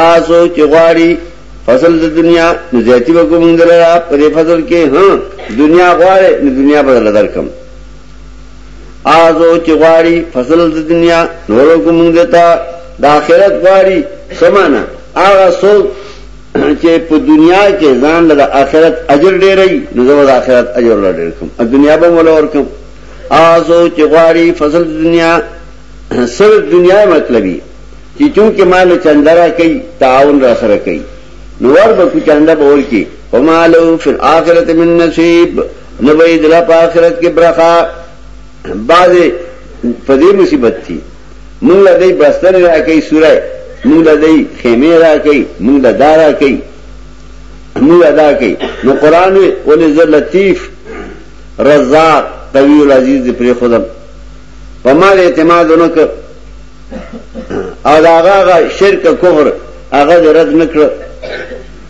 تاسو چې غواړي فضل د دنیا نو زیاتی به کوم دلرا په دې فضل کې ها دنیا غواړي نو دنیا به لدر کم آزو چې غواړي فضل د دنیا نور کوم دتا د آخرت غواړي سمانا هغه څوک چې په دنیا کې ځان له آخرت اجر ډېرې نو زه د آخرت اجر لړ کوم د دنیا به مولا ور کوم آزو چې غواړي فضل د دنیا سر دنیا مطلبي چې چونکې ما له چنده را کوي تعاون را سره کوي نو ور به کو چنده به ورکي فما له فی الاخرة من نصیب نه به یې د لا په آخرت کې برخه بعضې په دې مصیبت دي مونږ له دی بستر را کوي سوره مونږ له دی خیمه را کوي مونږ له دا را کوي مونږ ادا کوي نو قران ولې زه لطیف رزاق قوی العزیز دې پرې خدام په ما اعتماد ونکړ او دا هغه شرک کفر هغه رد نکړ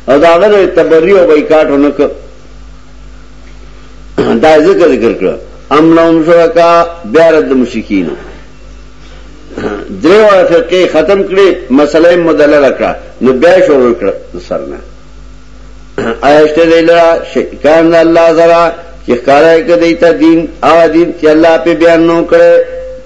او دا هغه تبری او بایکاټ نکړ دا ذکر ذکر کړ ام لهم شرکا بیا رد مشکین درې وړه فرقه ختم کړي مسله مدلله کړه نو بیا شروع کړ سرنا آیشته دیلا شکان الله زرا چې کارای کړي ته دین ا دین چې الله په بیان نو کړي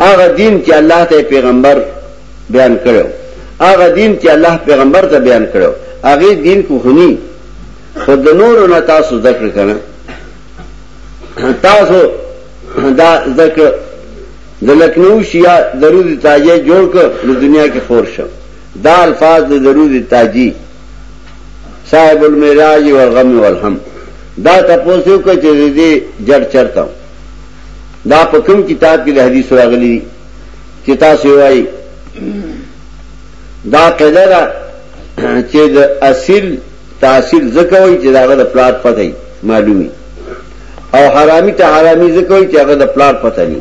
هغه دین چې الله ته پیغمبر بیان کړو هغه دین چې الله پیغمبر ته بیان کړو هغه دین کو هني خود د نور نه تاسو ذکر کړه تاسو دا ذکر د لکنو شیا درود تاجه جوړ کړ د دنیا کې خور شو دا الفاظ د درود تاجی صاحب المعراج والغم والهم دا تاسو کو چې دې جړ چرته دا په کوم کتاب کې د حدیث راغلي دي چې تاسو وایي دا قاعده ده چې د اصل تاثیر ځکه وایي چې داغه د پلات پته معلومي او حرامي ته حرامي ځکه وایي چې هغه د پلات پته نه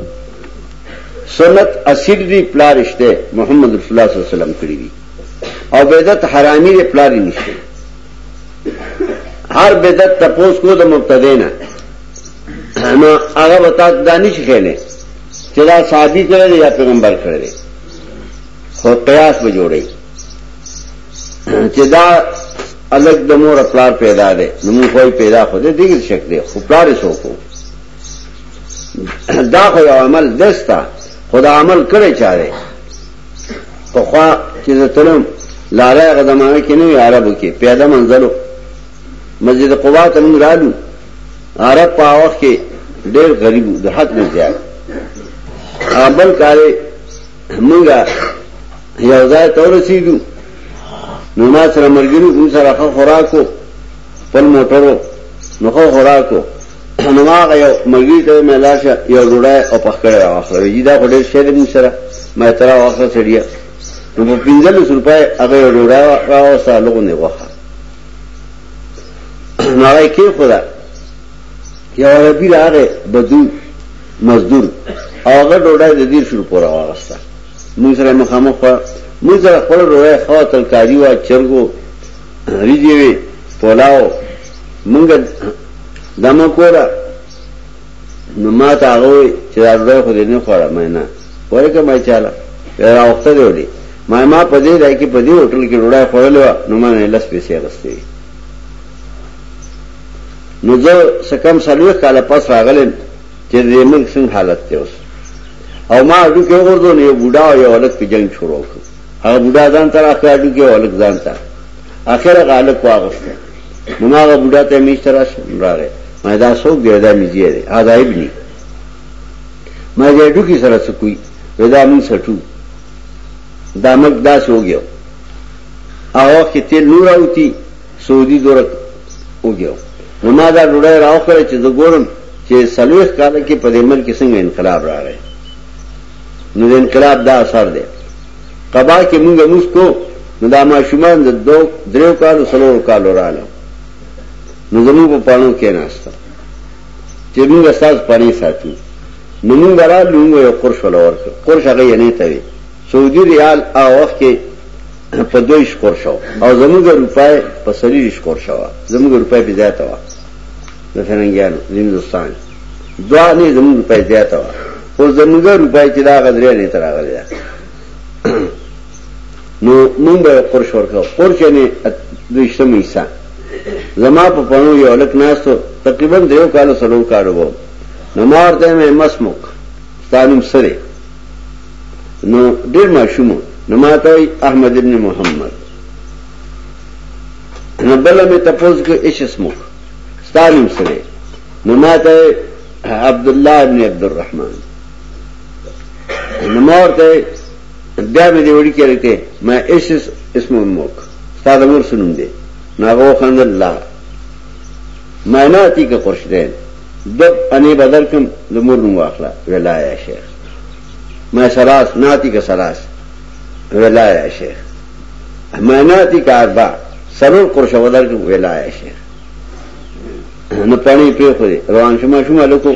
سنت اصل دی پلار رشته محمد رسول الله صلی الله علیه وسلم کړی دي او بدعت حرامي دی پلار نشته هر بدعت تپوس کو د مبتدینا نو هغه وتا دانی شي خېنه چې دا صحابي کړي یا پیغمبر کړي خو قیاس به جوړي چې دا الګ د مور خپل پیدا ده نو موږ کوئی پیدا خو دې دیګر شک دی خو پلار سو کو دا خو عمل دستا خدا عمل کړي چاره په خوا چې تلم لاله غدمانه کې نه عربو کې پیدا منځلو مسجد قباء ته موږ رالو عرب په هغه وخت کې ډېر غریب وو، د حد نه زیات. بل کال موږ یو ځای ته ورسېدو، نو ما سره ملګري موږ سره ښه خوراک وو، خپل موټر وو، نو ښه خوراک وو. نو ما هغه یو ملګري ته مې لاړ شه یو ډوډۍ او پخکړی راواخله، وایي دا خو ډېر شی دی موږ سره، ما یې ته راواخله سړیه. نو په پنځلس روپۍ هغه یو ډوډۍ راوسته، لغونې غوښه. نو هغه کې خدا یو عربي راغی بدو مزدور او هغه ډوډۍ د دې شروع پورا واغسته موږ سره مخامخ په موږ سره خپل ډوډۍ خو تلکاری وا چرګو ریږي وی پولاو موږ دمو کوله نو ما ته هغه وی چې دا ډوډۍ خو دې نه خوړه مې نه ورکه ما چاله راوخته دی وړي ما ما په دې ځای کې په دې هوټل کې ډوډۍ خوړلې و نو ما نه لس پیسې غستې نو زه سکم سلوي کال پس راغلم چې دې ملک څنګه حالت ته اوس او ما اډو کې ورته یو بوډا او یو ولک په جنگ شروع کړ هغه بوډا ځان تر اخر اډو کې ولک ځان تر اخر هغه الک واغسته نو ما هغه بوډا ته میز ته راشه راغی ما دا څوک دی دا میز یې دی عجایب ني ما یې ډوکی سره څه کوي ودا مون سټو دا مرګ دا شوګیو هغه کې تل نور اوتی سعودي دور وګیو نو ما دا ډوډۍ راوخره چې زه ګورم چې سلوخ کال کې په دې ملک څنګه انقلاب راغی نو د انقلاب دا اثر دی قبا کې مونږ موږ کو نو دا ماشومان د دو دریو کالو سلور کالو رااله نو زموږ په پانو کې ناشته چې موږ اساس پانی ساتي نو موږ را لومو یو قرش ولور قرش هغه یې نه توي سعودي ریال او وخت کې په دوی شکر شو او زموږ روپای په سری شکر شو زموږ روپای په زیاته و د فرنګیانو د هندستان دوه نه زموږ روپای زیاته و او زمونږه روپای چې دا غدرې نه تر غلې ده نو مونږ به قرش ورکو قرش نه دویشتم حصہ زما په پنو یو لک ناستو تقریبا دیو کالو سلو کارو وو نو ما ورته مې مسموک ستانم سره نو ډیر ماشوم نو ما ته احمد ابن محمد نو بل مې تاسو کې ايش اسموک ستانم سره نو ما ته عبدالله ابن عبدالرحمن نمور ته بیا مې دی وړي کړی کې ما ایش اسم موک تا د مور سنوم دی ناغو خند الله ما نه تی که قرش دی دب انې بدر کوم د مور نوم واخلا ولایا شیخ ما سراس نه تی که سراس ولایا شیخ ما نه تی که اربع سرور قرش بدر کوم ولایا شیخ نو پانی پری خو روان شما شما لکو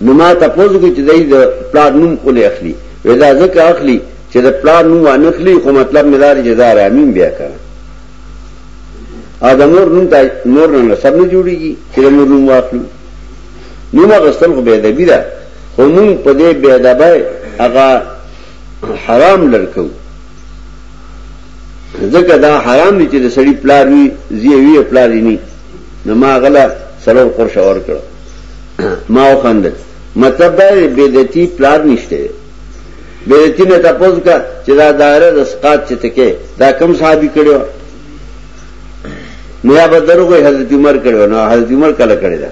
نو ما تاسو کې چې دای د پلان نوم ولې اخلي ودا ځکه اخلي چې د پلان نوم وانه اخلي خو مطلب مدار جزار امین بیا کړه ادمور نوم ته نور نه سب نه جوړیږي چې نور نوم واخلو نو ما غسل خو به ادبی ده خو مون په دې به ادبای هغه حرام لړکو ځکه دا حرام دي چې د سړی پلار وي زی وی پلار یې نه نو ما غلا سره قرش اور کړ ما وخندل مطلب دا دی بدعتي پلار نشته بدعتي نه تاسو کا چې دا دایره د اسقات چې تکې دا کم صحابي کړو نو یا بدرو کوئی حضرت عمر کړو نو حضرت عمر کله کړی دا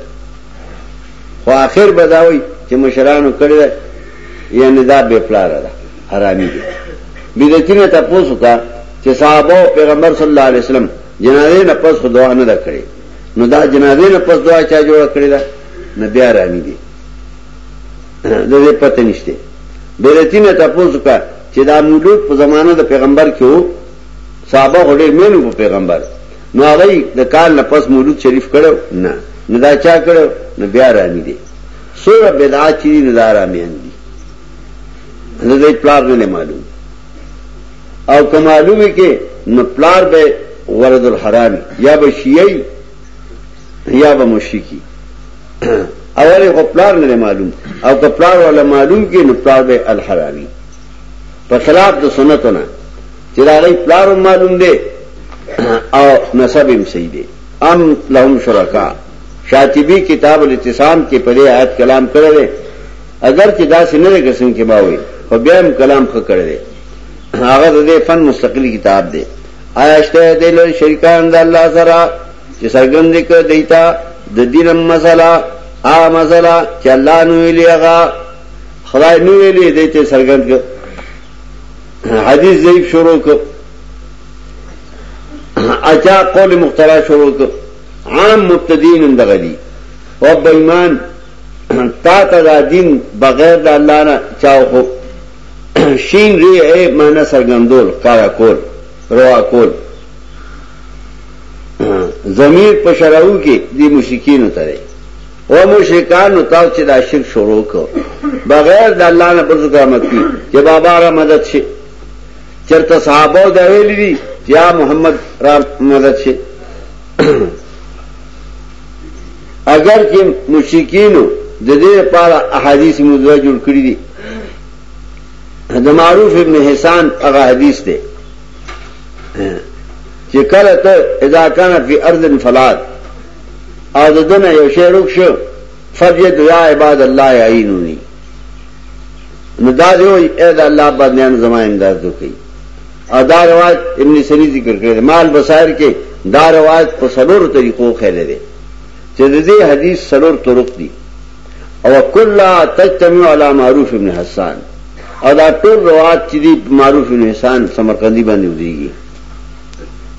خو اخر بداوي چې مشرانو کړی یعنی دا بے پلار ده حرامي دي بدعتي نه تاسو کا چې صحابه او پیغمبر صلی الله علیه وسلم جنازې نه پس دعا نه کړې نو دا جنازې نه پس دعا چا جوړ کړې ده نه بیا رامي دي د دې پته نشته بدعتي نه تاسو کا چې دا مولود په زمانه د پیغمبر کې وو صحابه هډې مینو په پیغمبر نو هغه د کال نه پس مولود شریف کړو نه نه دا چا کړو نه بیا رامي دي سوره بدعت چې نه دارا مې اندي زه دې پلار نه معلوم او که معلومه کې نو پلار به ورد الحرام یا به شیعي یا به مشرکی اول خو پلار نه معلوم او که پلار ولا معلوم کې نو پلار به الحرامي په خلاف د سنتو نه چې دا غي پلار معلوم دی او نسب هم صحیح دی ام لهم شرکا شاطبی کتاب الاتصام کې په دې آیت کلام کړی اګر چې داسې نه لکه څنګه چې باوي خو بیا هم کلام خو کړی دی هغه د دې فن مستقلی کتاب دی آیا شته د لور شریکان د الله سره چې سرګند کې دیتا د دین مسله ا مسله چې الله نو ویلی هغه خدای نو ویلی دی چې سرګند کې حدیث ضعیف شروع کړ اچا قول مخترا شروع کړ عام مبتدین اندغلی او بېمان تا ته دا دین بغیر د الله نه چا خو شین ری ای معنی سرګندول کارا کول روا کول ضمیر په شراو کې دی مشکین ترې او مشرکان نو تاسو چې دا شرک شروع کو بغیر د الله نه بل څه مت کی چې بابا را مدد شي چرته صحابه دا ویلي دي یا محمد را مدد شي اگر چې مشرکینو د دې لپاره احادیث مدرج جوړ کړی دي د معروف ابن حسان هغه حدیث دی چې کله ته اذا کان فی ارض فلاد او دنه یو شی روک شو فجد یا عباد الله عینونی نو دا دی اے دا الله باندې زما امداد وکي او دا روایت ابن سری ذکر کړی دی مال بصائر کې دا روایت په سلور طریقو خېلې دی چې د دې حدیث سلور طرق دي او کله تجتمع علی معروف ابن حسان او دا ټول روایت چې دی معروف ابن حسان سمرقندی باندې ودیږي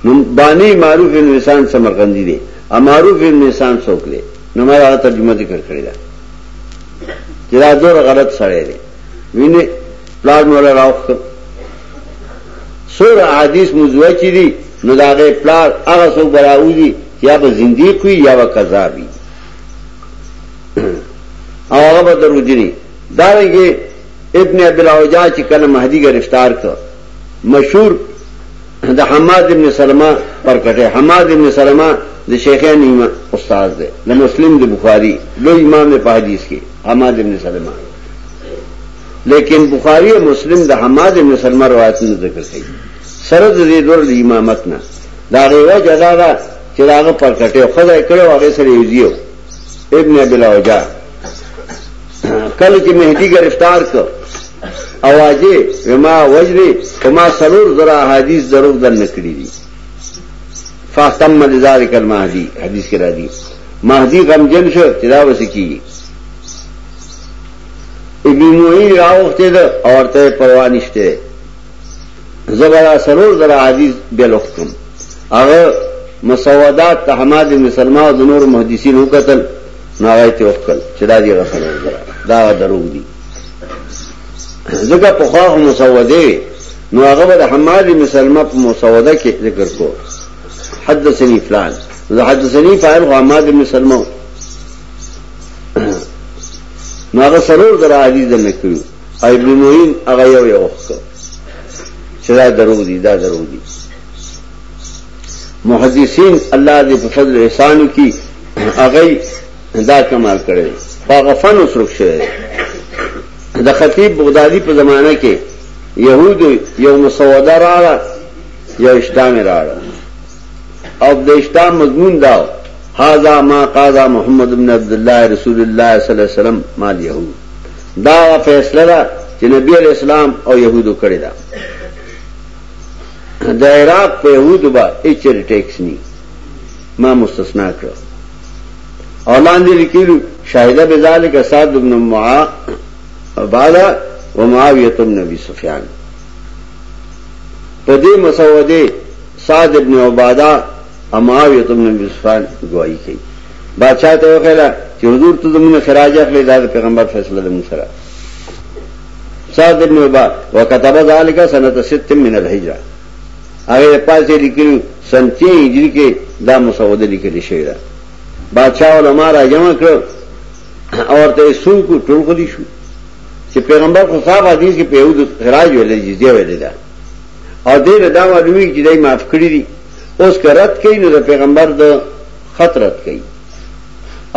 نو باندې معروف ابن حسان سمرقندی دی ا معروف ابن حسان څوک دی نو ما دا ترجمه ذکر کړی دا چې دا ډور غلط سره دی ویني پلان مولا راوخته سور احادیث موضوع چی دی نو دا غی پلار اغا سو براو دی یا با زندیق وی یا با کذابی او هغه به دروځنی دا رنګه ابن ابي الاوجا چې کله مهدي گرفتار کړ مشهور د حماد ابن سلمہ پر کټه حماد ابن سلمہ د شیخین امام استاد دی د مسلم د بخاری لوی امام په حدیث کې حماد ابن سلمہ لیکن بخاری او مسلم د حماد ابن سلمہ روایتونه ذکر کړي سره د دې دور د امامت نه دا غیوا جدا ده چې داغه پر کټه خدای کړو هغه سره یوزیو ابن ابي لوجا کله چې مهدی گرفتار کړ اواجه وما وجری وما سرور ذرا حدیث ضرور دن نکړي دي فاطمه لذالک المهدی حدیث کې راځي مهدی غمجن شو چې دا وسکی ابن معین راوخته ده او ورته پروا نشته زبر سرور زرا حدیث به لوختم هغه مسودات ته حماد بن سلمہ او د نور محدثین وکتل ناغای ته وکړ چې دا دی رسول دا دروغ دي زګه په خو مسوده نو هغه به حماد بن سلمہ په مسوده کې ذکر کو حدثني فلان زه حدثني فاعل حماد بن سلمہ نو هغه سرور در عادي ده نکړو او ابن معین هغه یو یو وکړ چې دا درو دي دا درو دي محدثین الله دې په فضل احسان کی هغه دا کمال کړي هغه فن وسرک شوی د خطیب بغدادي په زمانه کې يهود یو مسوده راړه یو اشتام راړه او دشتا مضمون داو هاذا ما قاضا محمد بن عبد الله رسول الله صلی الله علیه وسلم مال یهود دا فیصله ده چې نبی علیہ السلام او یهودو کړی دا د عراق په یهودو با اچر ټیکس نی ما مستثنا کړ او لاندې لیکلو شاهده بذالک سعد بن معا بالا ومعاویه بن ابي سفیان په دې مسوده سعد ابن عبادہ امعاویت ابن مصفان گواہی کئی بادشاہ ته وخیلا چې حضور ته زمونه خراج اخلي دا پیغمبر فیصله د موږ سره سعد ابن عبا وكتب ذلك سنه 6 من الهجره هغه پاسې لیکلو سن 3 هجری کې دا مسوده لیکل شوی دا بادشاہ علماء را جمع کړ او ورته سو کو ټول غلي شو چې پیغمبر خو صاحب حدیث کې په یو د خراج ویلې جزیه ویلې ده او دې نه دا معلومی چې دای معاف کړی دي اوس که رد کړي نو د پیغمبر د خط رد کړي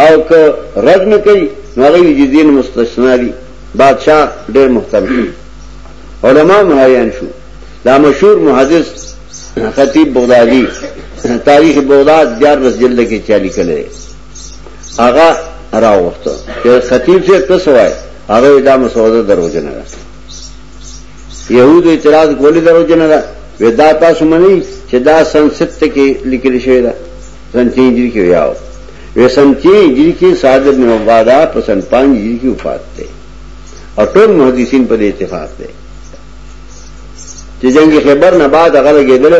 او که رد نه کړي نو هغه یې دین مستثنا دي بادشاہ ډېر محترم شو علما مهیان شو دا مشهور محدث خطیب بغدادي تاریخ بغداد دیار رس جلد کې چالي کړي هغه راوخته چې خطیب سے تاسو وای هغه دا مسوده دروځنه یهود اعتراض کولی درو جن دا ودا تاسو منی چې دا سن 7 کې لیکل شوی دا سن 3 هجری کې ویاو وې سن 3 هجری کې سعد بن عباده په سن 5 هجری کې وفات ده او ټول محدثین په دې اتفاق ده چې جنگ خیبر نه بعد هغه لګیدل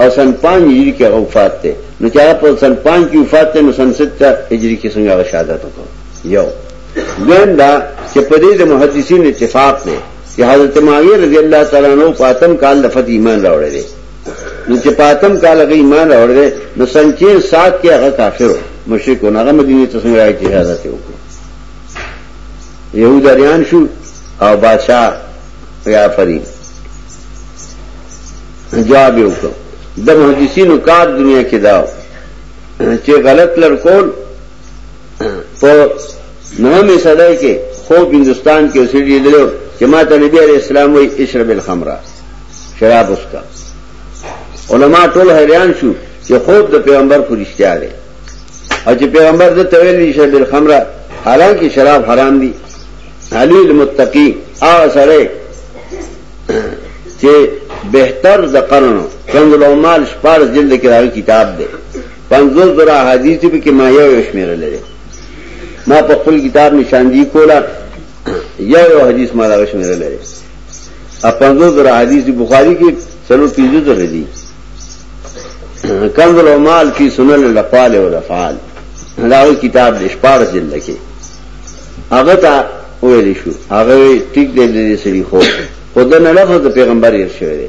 او سن 5 هجری کې هغه وفات ده نو چې هغه په سن 5 کې وفات ده نو سن 7 هجری کې څنګه شهادت وکړ یو دویم دا چې په دې د محدثین اتفاق دی چې حضرت معاویه رضی الله تعالی عنہ پاتم کال د فتح ایمان راوړی دی نو چې پاتم کال غي ایمان راوړی دی نو سنچې سات کې هغه کافر مشرک نه هغه مدینه ته څنګه راځي حضرت وکړو یهودیان شو او بادشاہ یا فرید جواب یې وکړو د محدثینو کار دنیا کې داو چې غلط لړکول په نهمې صدۍ کې خوب هندوستان کې اوسېږي لیدلو چې ما ته نبی عليه السلام وایي اشرب الخمره شراب وسکه علما ټول حیران شو چې خوب د پیغمبر خو رښتیا دی او چې پیغمبر د تویل نشه بل خمره حالانکه شراب حرام دي علی المتقی آ سره چې بهتر د قرن کنز العمال شپار جلد کې راوي کتاب دی پنځوس زره احادیث دي پکې ما یو یو شمېره لري ما په خپل کتاب نشاندهي کوله یو یو حدیث ما دغه شمېره لري ا پنځوس زره احادیث دي بخاري کې څلور پنځه زره دي کنز العمال فی سنن الاقوال والافعال دا کتاب د شپاره جلد کې هغه ته ویل شو هغه ټیک دی د سړي خو خدای نه لفظ پیغمبر یې شوی دی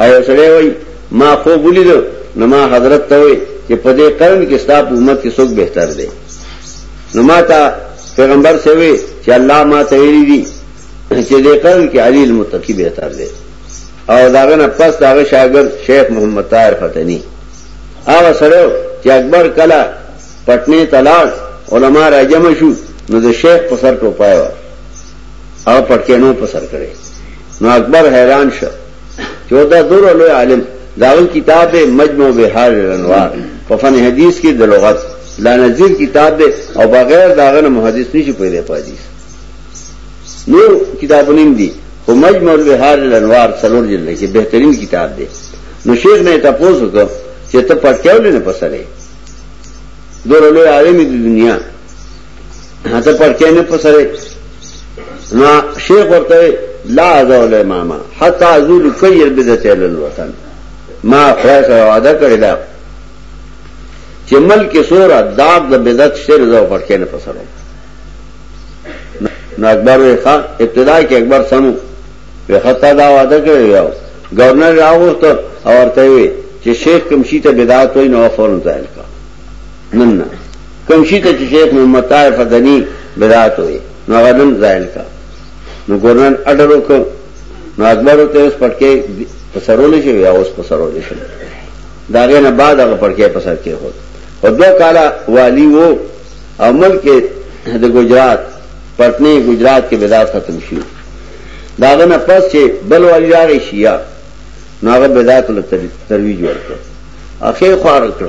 او یو سړی وای ما خوب ولید نو ما حضرت ته وای چې په دې قرن کې ستاسو په امت کې څوک بهتر دی نو ما ته پیغمبر سره وی چې الله ما ته ویلي دي چې دې قرن کې علی المتقی بهتر دی او داغه نه پس داغه شاګرد شیخ محمد طاهر فتنی هغه سره چې اکبر کلا پټنی تلاش علما راجم شو نو د شیخ په سر ټوپای و هغه پټکینو په سر کړی نو اکبر حیران شو چې دا دور لوی عالم داغه کتاب مجموع بهار الانوار په فن حدیث کې د لغت لا نظیر کتاب دی او بغیر داغه نه محدث نشي پیدا پاتې نور کتابونه دي خو مجموع بهار الانوار څلور جلد کې بهترین کتاب دی نو شیخ نه تاسو وکړ چې ته پټکیول نه پسره دور لوی عالم د دنیا هته پرکې نه پسره نو شیخ ورته لا ازول امام حتا ازول کیر بدعت ال الوطن ما خدای سره وعده کړی دا چې ملک سورا داب د بدعت شر زو پرکې نه پسره نو اکبر وی ښا ابتدا کې اکبر سمو وی حتا دا وعده کړی یو گورنر راوست او ورته وی چې شیخ کمشي ته بدعت وای نو فورن ځای کا نن نه کوم شي ته چې شیخ محمد طاهر فدنی بدعت وي نو هغه نن ځایل کا نو ګورنر اډر وکړ نو اکبر ته اوس پټکې په سرولې شي یا اوس په سرولې شي دا غنه بعد هغه پټکې په سر کې هو او دوه کاله والی وو او ملک د ګجرات پټنی ګجرات کې بدعت ختم شو دا غنه پس چې بل والی راغی شیا نو هغه بدعت له ترویج ورکړ اخیر خوار کړ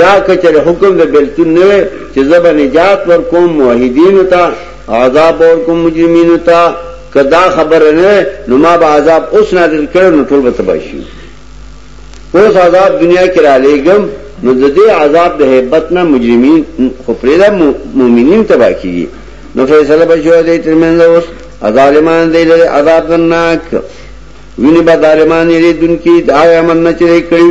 یا کچر حکم د بیلتون نه وي چې زبر نجات ور کوم موحدین ته عذاب ور کوم مجرمین ته کدا خبر نه نو ما به عذاب اوس نازل کړو نو ټول به تباہ شي اوس عذاب دنیا کې را لېګم نو د دې عذاب د hebat نه مجرمین خو پرېدا مؤمنین تباہ کیږي نو فیصله بشو دې ترمنځ اوس ظالمان دې له عذاب درناک ویني به ظالمان یې دن کې د آیا من نه چرې کړی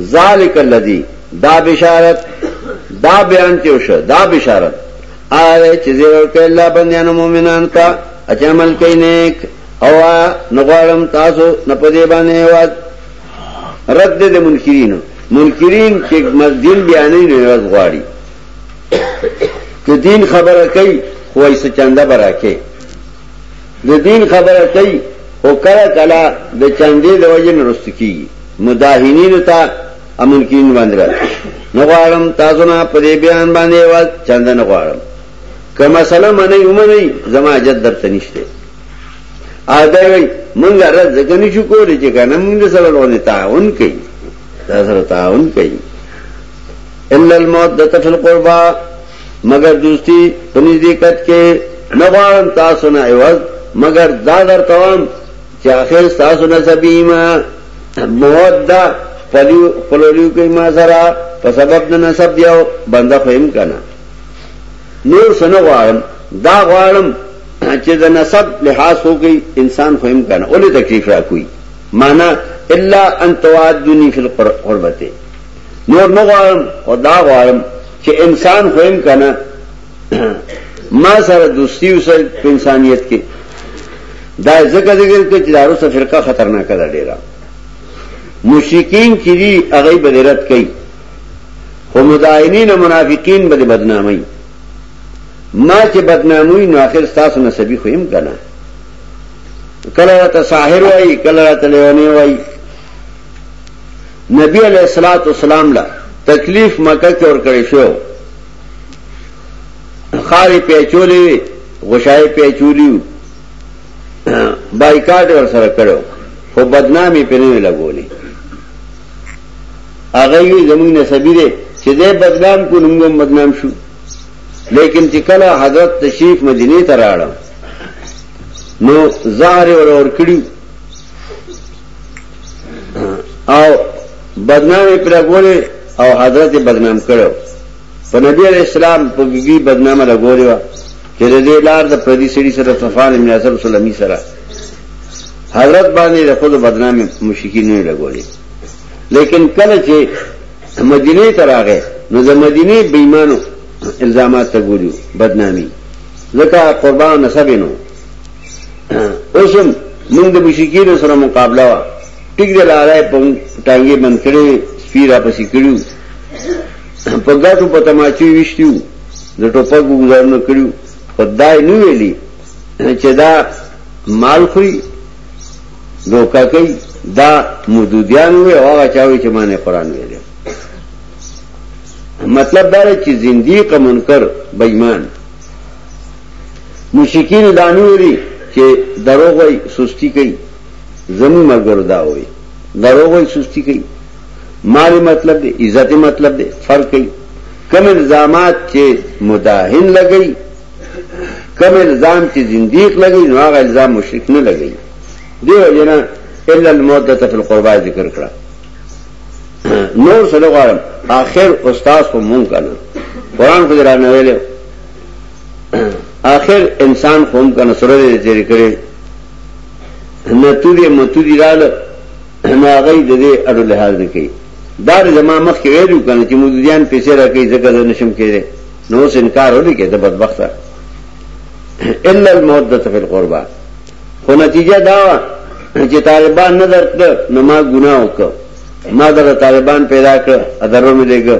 ذالک الذی دا بشارت دا بیان تیو شو دا بشارت آره چې زیر ورکړي الله بندیانو مؤمنان ته چې عمل کوي نیک او نغوړم تاسو نه پدې باندې واد رد دې منکرینو منکرین چې مزدین بیانې نه ورځ غواړي ته دین خبره کوي خوای څه چنده برکه د دین خبره کوي او کله کله د چندې د وجې نه رست کیږي مداهنینو ته امنکین باندې راځي نه غواړم تاسو نه په دې بیان باندې واز چند نه غواړم که مسله منئ ومنئ زما حاجت درته نشته اده وي مونږ رد ځکه نشو کولی چې کنه مونږ سره لونه تعاون کوي دا سره تعاون کوي الا الموت د تفل قربا مگر دوستی په نزدېکت کې نه غواړم تاسو نه عوض مگر دا درته وایم چې اخر تاسو نه زبیمه موده خپلو خپلولیو کې ما سره په سبب د نسب یو بنده فهم کنه نور سنه غواړم دا غواړم چې د نسب لحاظ وکي انسان فهم کنه اولې تکلیف را کوي معنا الا ان توعدني في القربته نور نه غواړم او دا غواړم چه انسان خویم کنه ما سره دوستی اوسه په انسانیت کې دا ځکه ذکر کوي چې دارو سره فرقه خطرناکه ده ډیره مشرکین چې دی هغه بدرت کوي خو مداینین منافقین به بدنامي ما چې بدنامي نو اخر تاسو نه سبي خویم کنه کله ته ساحر وای کله ته لیونی وای نبی علیہ الصلوۃ والسلام له تکلیف مکه کې ور کړی شو خاري پیچولې غشای پیچولیو بایکاټ ور سره کړو خو بدنامي پرې لګولې هغه یې زمونږ نه سبیره چې دې بدنام کو نوم بدنام شو لیکن چې کله حضرت تشریف مدینه ته راړم نو زهر ور ور کړیو او بدنامي پر غولې او حضرت بدنام کړو په نبی علیہ السلام په بیبي بدنامه لګولې و چې د دې لار د پردي سړي سره صفان ابن اثر سلمي سره حضرت باندې د خود بدنامي مشکین نه لګولې لیکن کله چې مدینه ته راغې نو د مدینه بېمانو الزامات ته ګوري بدنامي ځکه قربان نسب نو اوسم موږ د مشرکین سره مقابله وا ټیک د لارې په ټانګې بند کړي سپیرا پسې کړیو په ګټو په تماچو وشتیو د ټوپک وګزارنه کړیو خدای نو ویلي چې دا مال خوري دوکا کوي دا مودودیان وي او هغه چاوي چې معنی قران ویلي مطلب دا چې زنديق منکر بېمان مشرکین دانی ویلی چې دروغ وای سستی کوي زمي مرګرو دا وای دروغ وای سستی کوي مال مطلب دی عزت مطلب دی فرق کوي کم الزامات چې مداهن لګي کم الزام چې زنديق لګي نو هغه الزام مشرک نه لګي دیو جنا الا الموت ته په قربای ذکر کړه نور سره غواړم اخر استاد په مونږ کنه قران خو درانه ویلو آخر انسان خوم کا نصره دے تیرے کرے نتو دے متو دی رال ناغی دے دے اڑو لحاظ نکی دار زمان مخ کی ویلیو کانا چی مدودیان پیسے را کئی زکر دے نشم کے دے نو اس انکار ہو لے کے دے بدبخت الا المودت فی القربہ خو نتیجہ داوا چی طالبان ندر کر نما گناہ کر ما در طالبان پیدا کر ادرو ملے گا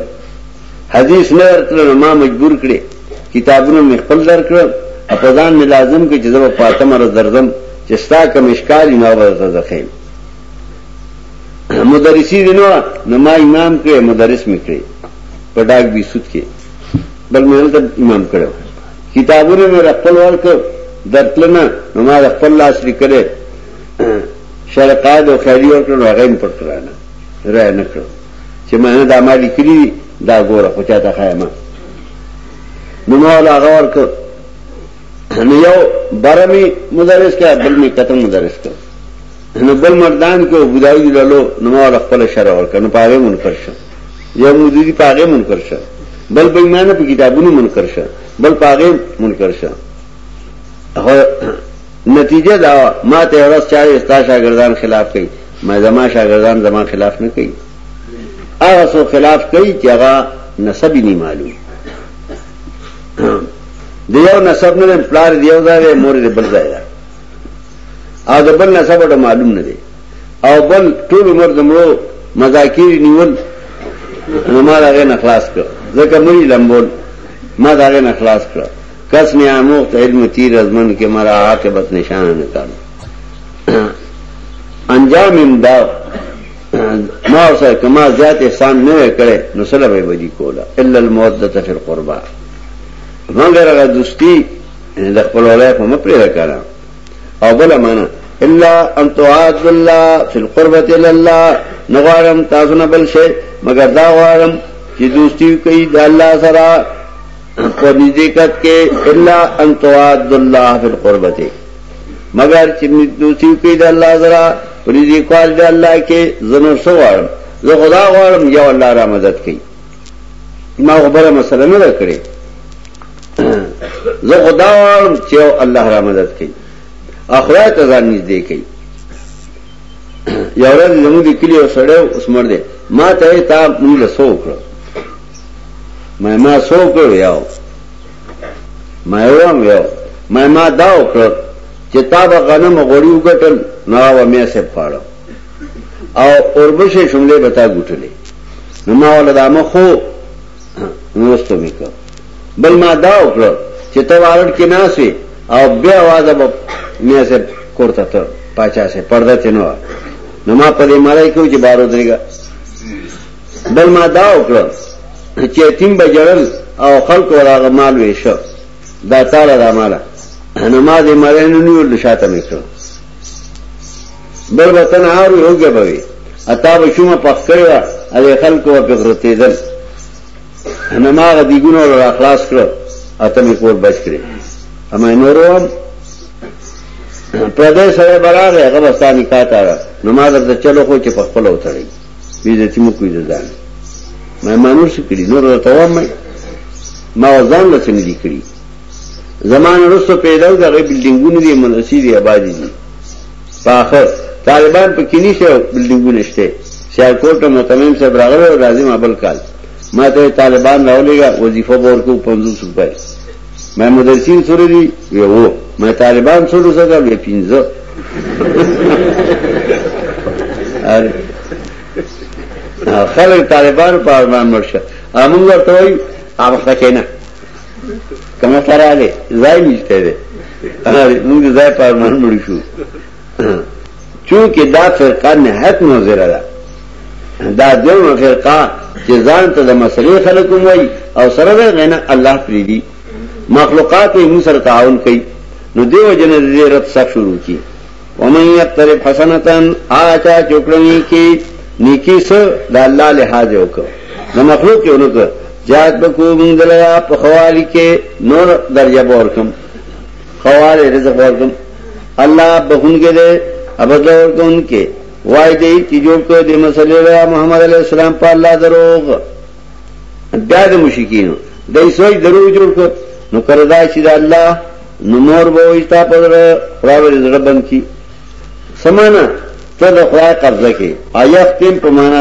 حدیث نه ورکړ نو ما مجبور کړې کتابونه مې خپل درکړ او په ځان مې لازم کړ چې زه به په اتمه ورځ درځم چې ستا کوم اشکال وي نو هغه به درته درښیم مدرسي دې نه وه نو ما امام کړی مدرس مې کړی په ډاک بیسود کې بل مې هلته امام کړی و کتابونه مې د خپل ورکړ درتلنه نو ما د خپل لاس لیکلی شرقاد او خیري ورکړ نو هغه یې مې پټ کړی نه رای نه کړم چې مهنه دا ما لیکلي دي دا ګوره خو چا ته خایمه نو ما ولا هغه ورکړ نو یو بره مې مدرس کړ بل مې کتم مدرس کړ نو بل مردان کې ابوداوي لالو نو ما ولا خپل شرع ورکړ نو پاره منکر شو یو مودي پاره منکر شو بل به ایمان په کتابونو منکر شو بل پاره منکر شو نتیجه دا وه ما ته ورځ چاوي ستا شاګردان خلاف کوي ما زما شاګردان زما خلاف نه کوي هغه سو خلاف کوي چې هغه نسب نه معلوم د یو نسب نه پلار دی یو ځای مور دی بل ځای او د بل نسب ته معلوم نه دی او بل ټول عمر دمړو مذاکیر نیول نو ما دا غن اخلاص کړ ځکه مری لمبول ما دا غن اخلاص کړ کس میں آموخت علم تیر از من کے مرا عاقبت نشان کر انجام امداد ما سر کما زیات احسان نہ کرے نو سلا بے بدی کولا الا المودت فی القربا مگر اگر دوستی د خپل ولای په مپری راکړه او بل معنا الا ان تعاد الله فی القربت الا الله نغارم تاسو نه بل شي مگر دا غارم چې دوستی کوي د الله سره په دې دقت کې الا ان توعد الله بالقربته مگر چې دوسی کې د الله زرا په دې کال د الله کې زنو سوال زه خدا غواړم یو الله را مدد کوي ما خبره مسله نه کړې زه خدا غواړم چې الله را مدد کوي اخره ته ځان نږدې کوي یو ورځ زموږ کلی وسړیو اوس مړ دی ما ته تا موږ له سو کړو ما ما سو کړو یو ما یو هم یو ما ما دا وکړ چې تا به غنم غوړی وګټل نو هغه مې سب پاړو او اوربشه شملې به تا ګټلې نو ما ولا دا مخو نوستو میکړ بل ما دا وکړ چې ته وارد کې ناسې او بیا आवाज به مې سب کوړته ته پاچا سه پرده تنو نو ما په دې مړای کو چې بارو درګه بل ما دا وکړه چې یتیم به جړل او خلق وراغه مال ویشه دا تعالی دا مالا نماز مرینو نیو لشاته میکړه بل وطن هارو یو ګبوي اتا به شومه پخ کړو ا خلق و په غرته دل نماز دی ګونو را خلاص کړو اته می کور بچ کړی اما نوروم پردې سره براغه غبستاني کاته نماز ته چلو خو چې په خپل وتړي بیزتی مو کوي ځان ما مانو څه کړی نور ته وام ما ځان له څه نه دی کړی زمانه رسو پیدا د غي بلډینګونه دي منسی دي آباد دي فاخر طالبان په کینی شه بلډینګونه شته سیاکوټ متمم صاحب راغله راځي ما بل کال ما ته طالبان راولېګا وظیفه ورکو 500 روپۍ مې مدرسین سره دي وی وو مې طالبان سره زګر وی پینځه خلک طالبان په ارمان مرشه امون ورته وای هغه څه کینه کومه سره علي ځای نشته ده موږ ځای په ارمان مړ شو چونکه دا فرقه نهایت مضره ده دا دویمه فرقه چې ځان ته د مسلې خلکو وای او سره ده غنه الله پری دي مخلوقات یې موږ سره تعاون کوي نو دیو جن دې رب سخت شروع کی ومن یقترب حسنتن آچا چکرنی کی نیکی سو دا اللہ لحاظ اوکو دا مخلوق یو نکو زیاد بکو مندلیا پخوالی کے نور درجہ بورکم خوارې رزق ورکم الله بخونکې دی ابدل ورکونکې وای دی چې جوړ کړ دې مسلې را محمد علی السلام په الله دروغ بیا د مشکین دای سوچ درو جوړ کړ نو کردا چې د الله نو مور به ایستا پر خدای رزق بند کی سمانا ته د خدای قبضه کې آیا ختم په معنا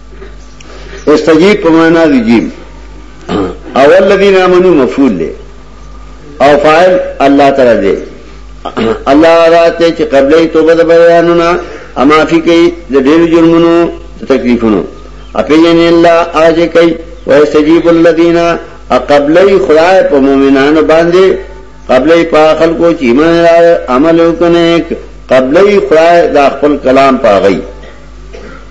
استجیب پمانا دی جیم اول لدین آمنو مفول لے او فائل اللہ تعالی دے اللہ آغاتے چی قبلی توبہ دا بیانونا اما فی کئی دا دیر جرمنو دا تکلیفنو اپی یعنی اللہ آجے کئی ویستجیب اللذین قبلی خدای پا مومنانو باندے قبلی پا خلقو چی ایمان را عملو کنیک قبلی خدای دا خپل کلام پا غیب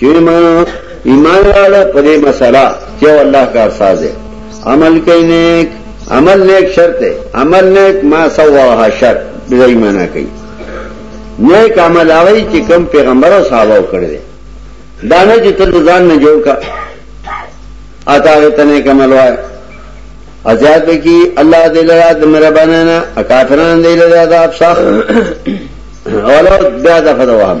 چوی ما ایمان راړه په دې مسله چې الله کار سازه عمل کوي نیک عمل نیک شرط دی عمل نیک ما سواها شر بځای معنا کوي نیک عمل هغه چې کوم پیغمبر او صحابه وکړي دا نه چې تر ځان نه جوړ کا اته ته نیک عمل وای ازاد کی الله دې لرا د مهربانه نه اکافران دې لرا د افساخ اولاد بیا دفعه وهم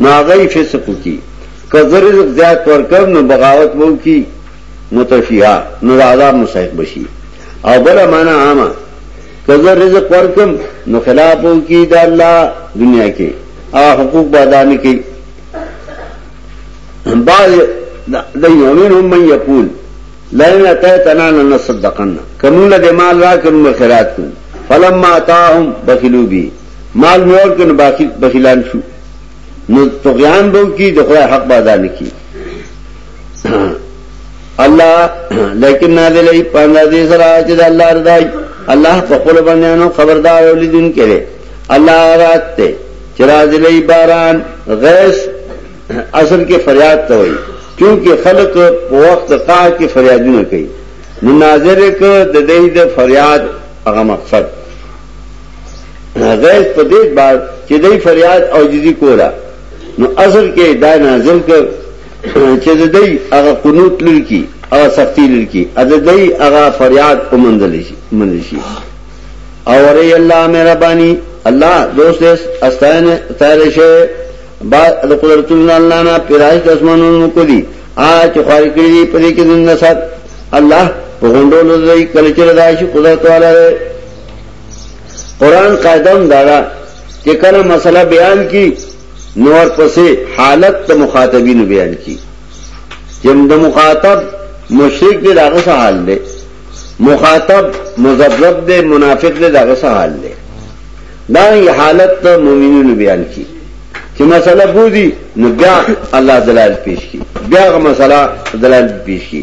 نو هغه یې فسق کی که زه رزق زیات ورکم نو بغاوت وو کی متفیها نو د عذاب مستحق بشي او بل معنا عامه که زه رزق ورکم نو خلاف وو کی د الله دنیا کې او حقوق به ادا نه کوي بعض د یومینهم من یقول لئن اتیتنا لنصدقن کمون د مال راکم خیرات کوم فلما اتاهم بخلوا به مال مې ورکړ نو باقي بخیلان شو نو طغیان به وکړي د خدای حق به ادا نه کړي الله لیکن نازل ای پاند دې سره چې د الله رضا الله په خپل بندیانو خبردار ولیدون کړي الله رات ته چې راځلې باران غیث اصل کې فریاد ته وایي کیونکه خلق په وخت قار کې فریادونه کوي نو ناظر ک د دې د فریاد هغه مقصد غیظ په دې بار چې دای فریاد او جزي کولا نو اصل کې دا نازل کړ چې دای هغه قنوت لړکی او سختی لړکی اده دای هغه فریاد ومندل شي مندل شي او ری الله مهرباني الله دوست استاین تعالی شه با د قدرتونو الله نه پیدائش د اسمانونو کو دي آ چې خاري کړی دی په دې کې زنده سات الله په غونډو لږی کلچره دایشي قدرت والا قرآن قاعده هم دا ده چې کله مسله بیان کی نو ورپسې حالت د مخاطبینو بیان کی چې د مخاطب مشرک دی داغه څه حال دی مخاطب مذبذب دی منافق دی داغه څه حال دی دا یې حالت د مؤمنینو بیان کی چې مسله بودی نو بیا الله دلال پیش کی بیا غو مسله دلال پیش کی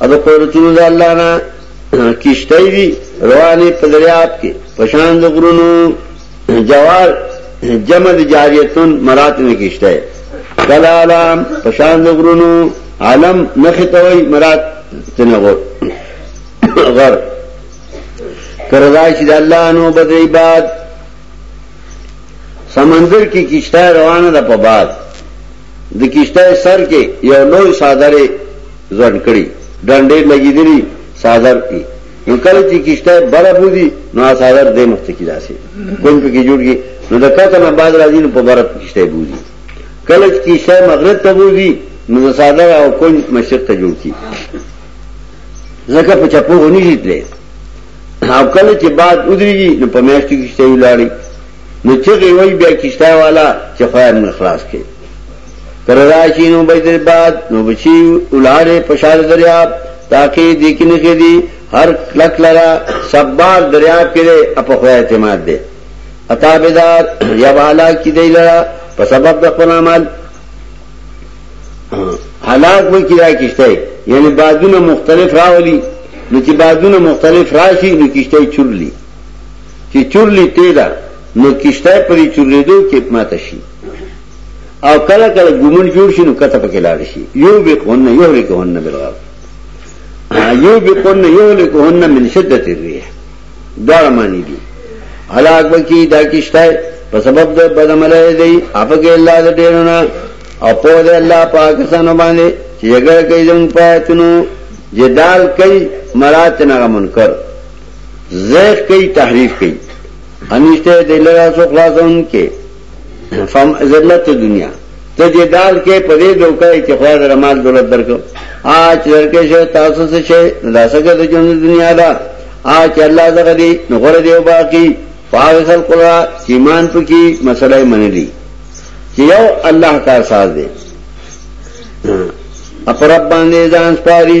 او د قدرتونو د الله نه کیشته دي رواني په دریاب کې پشان د غرونو جوار جمع د جاریتون مرات نه کیشته کله عالم پشان د غرونو عالم نه ختوي مرات تنه غر غر کردا چې د الله نو بد عبادت سمندر کی کشتہ روانہ دا پباد د کشته سر کې یو لوی صادر ځوان کړی ډنډې لګیدلی صادر کی نو کله چې کشته بره بودی نو صادر دې مخته کی داسې کوم په کې جوړ کی نو د کته نه بعد راځي نو په بره کشته بودی کله چې کشته مغرب ته بودی نو د صادر او کوم مشرق ته جوړ کی ځکه په چپو غونی جیتلې او کله چې بعد ودریږي نو په میاشتو کشته ولاړی نو چغې وای بیا کشته والا چې خدای موږ خلاص کړي کله راشي نو به در بعد نو بچي ولاړې په شار دریاب تاکي دې کې نه کېدي هر کلک لرا سبار دریاب کې دې په خدای اعتماد دې عطا بيدار یا والا کې دې لرا په سبب د خپل عمل حالات وو کې را کشته یعنی بازونه مختلف راولي نو چې بازونه مختلف راشي نو کشته چورلی چې چورلی تیدا نو کشته پرې چورلیدو کې ماته شي او کله کله ګومن جوړ شي نو کته پکې لاړ شي یو به قونه یو لکه هن بالغرب یو به قونه یو لکه هن من شدت الريح دا معنی دي هلاک بکی دا کشته په سبب د بدعمله دی اپګه الله د ډیرونه او په دې الله پاکستان باندې چې هغه کوي زموږ پاتونو جدال کوي مراتنه منکر زیغ کئی تحریف کئی انشتے دیلرا سو خلاصون کے فم ذلت دنیا ته دې دال کې پرې دوکای چې خدای در مال دولت درکو آج درکې شه تاسو څه شي دا څنګه د ژوند دنیا دا آج الله زغه دې نو غره دې باقی فاغسل قرا ایمان پکې مسله منلی چې یو الله کار ساز دی اپرب باندې ځان سپاری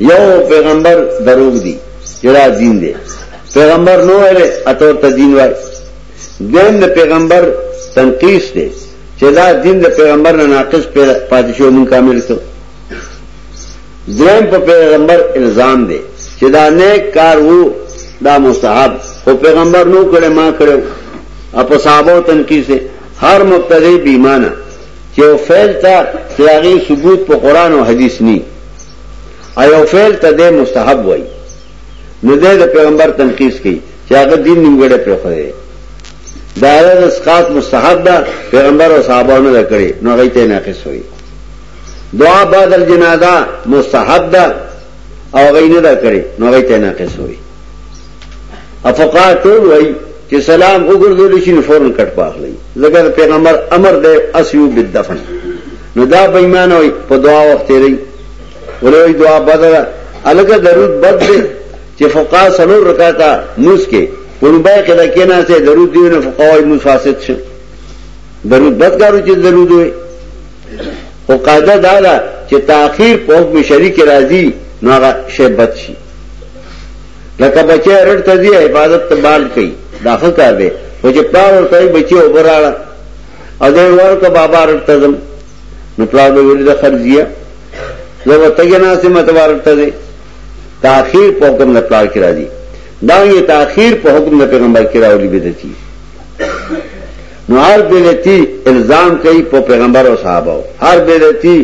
یو پیغمبر دروغ دی چې دا دین دی پیغمبر نو ویل اتور ته دین وای دین د پیغمبر تنقیس دی چې دا دین د پیغمبر نه ناقص پاتې شو مون کامل ته دین په پیغمبر الزام دی چې دا نیک کار وو دا مستحب خو پیغمبر نو کړي ما کړو اپ صحابه تنقیس دی هر مبتدی بیمانه چې فعل ته تلاغي ثبوت په قران او حدیث نه ایو فعل ته دی مستحب وای نو دی د پیغمبر تنقیس کی چې هغه دین نیمګړی پر خو دی دا د اسقاط مستحب ده پیغمبر او صحابه نه کړی نو هغه ته ناقص وای دعا بعد الجنازه مستحب ده او هغه نه کړی نو هغه ته ناقص وای افقا ټول وای چې سلام وګرځول شي نو فورن کټ پاخلی زګه پیغمبر امر دی اسیو بالدفن نو دا بېمان وای په دعا وخت لري ولوي دعا بدل الګه درود بد دی چې فقا سلو رکاتا موس کې وربای کله کې نه سه درود دی نو فقا وای موس فاسد شي درود بد کارو چې درود وي او قاعده دا ده چې تاخير په حکم شریک راځي نو هغه شی بد شي لکه بچی رټ ته دی عبادت ته بال کوي دا ښه کار دی خو چې پلار ورته بچی وبراړه او دې ورکه بابا رټ ته زم نو پلار به ورته خرجیه زه وتګه نه سم ته ورته دی تاخير په حکم نه پلار کې راځي دا یې تاخير په حکم نه پیغمبر کې راولي بدتي نو هر بدعتي الزام کوي په پیغمبر او صحابه هر بدعتي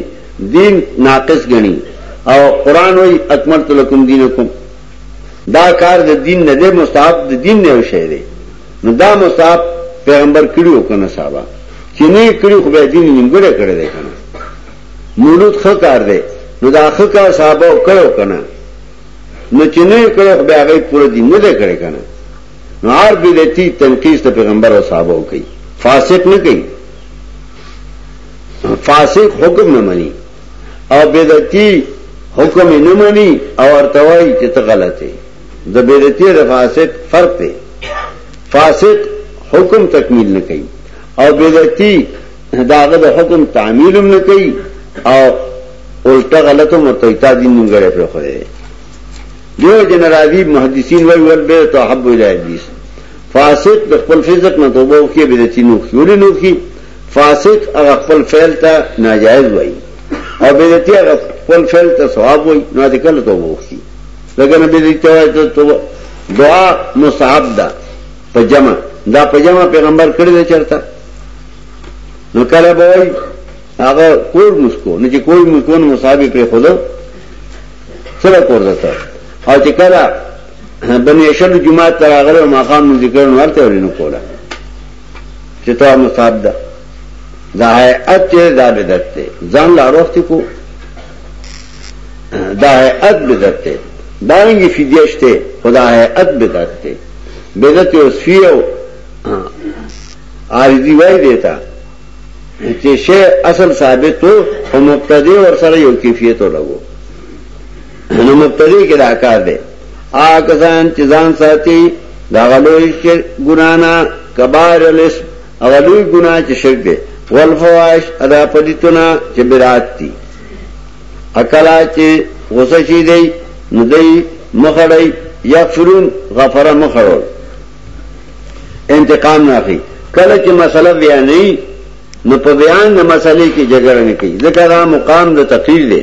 دین ناقص غنی او قران وای اکملت لکم دینکم دا کار د دین نه دی مستحب د دین نه شی دی نو دا مستحب پیغمبر کړیو کنه صاحب چې نه کړیو خو به دین نیمګړی کړی دی کنه مولود خو کار دی نو دا خو کار صاحب کړو کنه نو چې نه کړو خو به هغه پوره دین نه کړی کنه نو هر بدعتي تنقیس ته پیغمبر او صحابه کوي فاسق نه کوي فاسق حکم نه مني او بدعتي حکم نه مني او ارتوي چې ته غلط یې د بدعتي او فاسق فرق دی فاسق حکم تکمیل نه کوي او بدعتي داغه د حکم تعمیل هم نه کوي او الټه غلط او مرتیتا دین نه غره پر خو دی دیو جن راضی محدثین وی ول به توحب الی ابلیس فاسق د خپل فزق نه توبه وکي بدعتي نو خوري نو کی فاسق هغه خپل فعل ته ناجایز وایي او بدعتي هغه خپل فعل ته ثواب وایي نو د کله توبه وکړي لکه نه بدعتي توبه ته توبه دعا مستحب ده په جمع دا په جمع پیغمبر کړی دی چرته نو کله به وایي هغه کور مسکو نه چې کوئی مسکو نو مصاحب پر خودو سره کور دته او چې کله بنیشل جمعه تر هغه ما خام ذکر نو ورته ورینو کوله چې تو مصاب ده دا هيئت چې دا بدعت ده ځان لاړوخت کو دا هيئت بدعت ده دا رنګي فدیه شته خدا هيئت بدعت ده بدعت او سفیو عارضی وای دیتا چې شی اصل ثابت هو او مبتدی ور سره یو کیفیت لګو نو مبتدی کې دا کار دی آکه ځان چې ځان ساتي دا غلوې شرک ګنا نه کبار الاسم اولوی ګنا چې شرک دی والفواش ادا پدیتونه چې برات دي اکلا چې غوسه شي دی نو دی مخړی یغفرون غفر مخړو انتقام نه اخی کله چې مسله بیا نه نو په بیان د مسلې کې جګړه نه کوي ځکه دا مقام د تقریر دی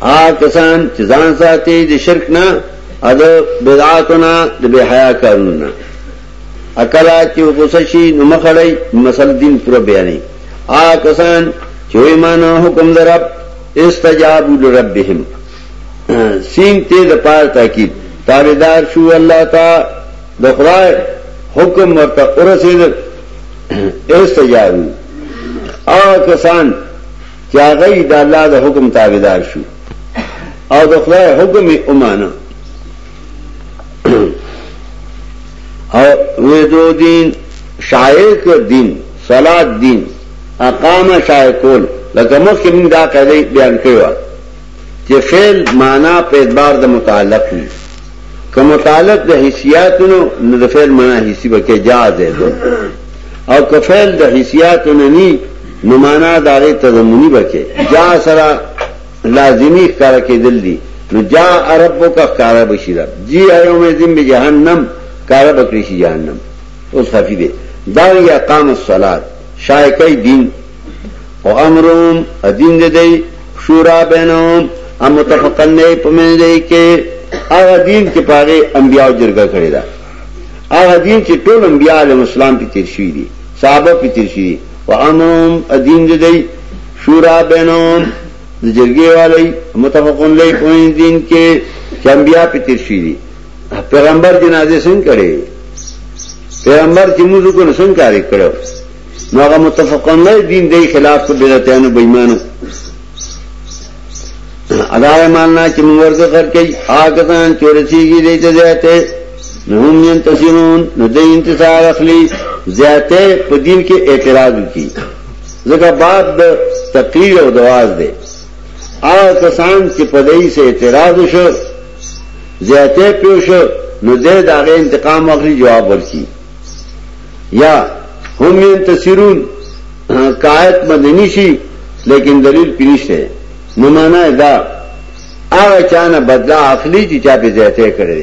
آ کسان چې ځان ساتي د شرک نه او د بدعاتو نه د بے حیا کارونو نه اکلا چې غوسه شي نو مخړی مسل دین پر بیانې آ کسان چې ایمان او حکم درب استجابوا لربهم سین ته د پار تاکید تابعدار شو الله تا د خدای حکم ورته ورسېد استجابوا آ کسان چې هغه د الله د حکم تابعدار شو او د خدای حکم یې ومانه او وې دو دین شاعر ک دین صلات دین اقامه شاعر کول لکه مخکې موږ دا قاعده بیان کړو چې فعل معنا په اعتبار د متعلق وي که متعلق د حیثیاتو نو نو د فعل معنا حیثی به کې جاز دی او که فعل د حیثیاتو نه ني نو معنا د هغه تضمنی به کې جا سره لازمی کار کې دل دي نو جا عربو کا کار بشی رب جی ایو میں ذم جہنم کار بکری شی جہنم اوس خفی دے دا یا قام الصلات شای کئی دین او امرهم ادین دی دی شورا بینهم ام متفقن دی پمین دی که اغا دین که پاگه انبیاء جرگا کرده دا اغا دین چه طول انبیاء علیہ السلام پی تیر شوی دی صحابه پی تیر شوی دی و امرهم ادین دی دی شورا بینهم د جرګې والی متفقون لای کوین دین کې چې انبیا په تیر شي دي پیغمبر جنازه څنګه کړي پیغمبر چې موږ کو نه څنګه کاری کړو نو هغه متفقون نه دین دی خلاف ته بدعتانو بېمانو ادا ماننا چې موږ ورته خر کوي هغه ځان چې رسیږي دې ته زیاته نو هم ينتصرون نو دې انتصار اخلي زیاته په دین کې اعتراض وکي ځکه بعد د تقریر او دواز دی هغه کسان چې په دې سره اعتراض وشو زیاته پیوشو نو دې داغه انتقام اخلي جواب ورکړي یا هم ینتصرون کایت مدنی شي لیکن دلیل پینشته نو معنا دا هغه چانه بدلا اخلي چې چا په زیاته کړی